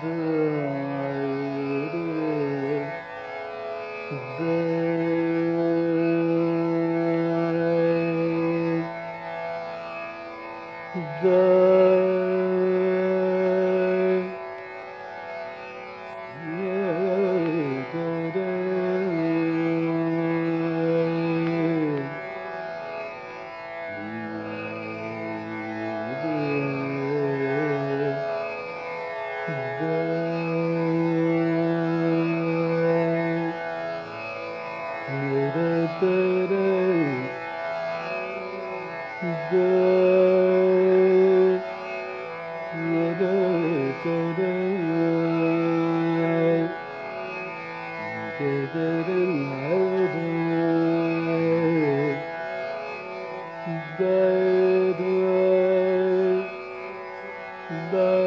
the da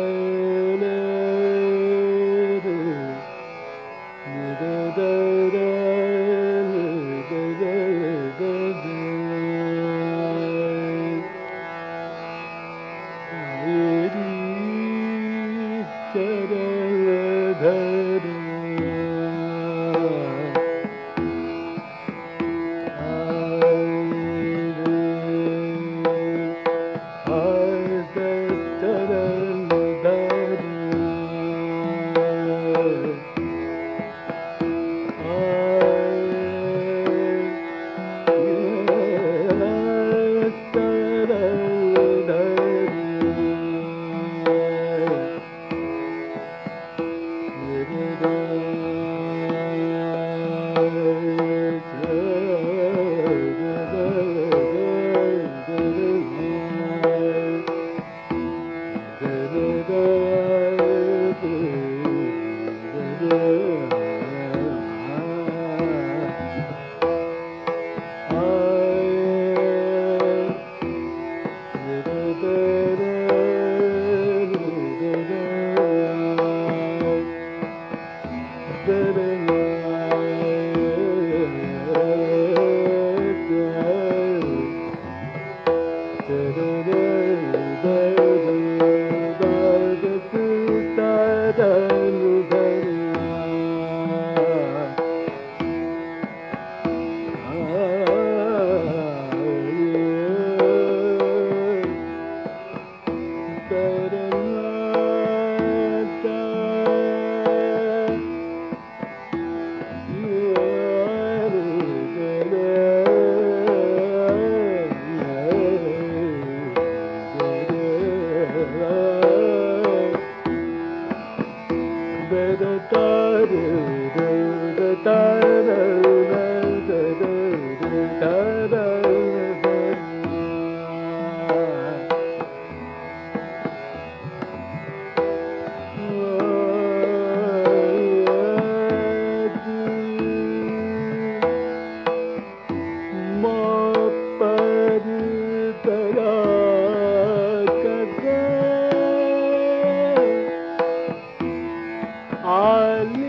Hallelujah.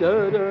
Da-da.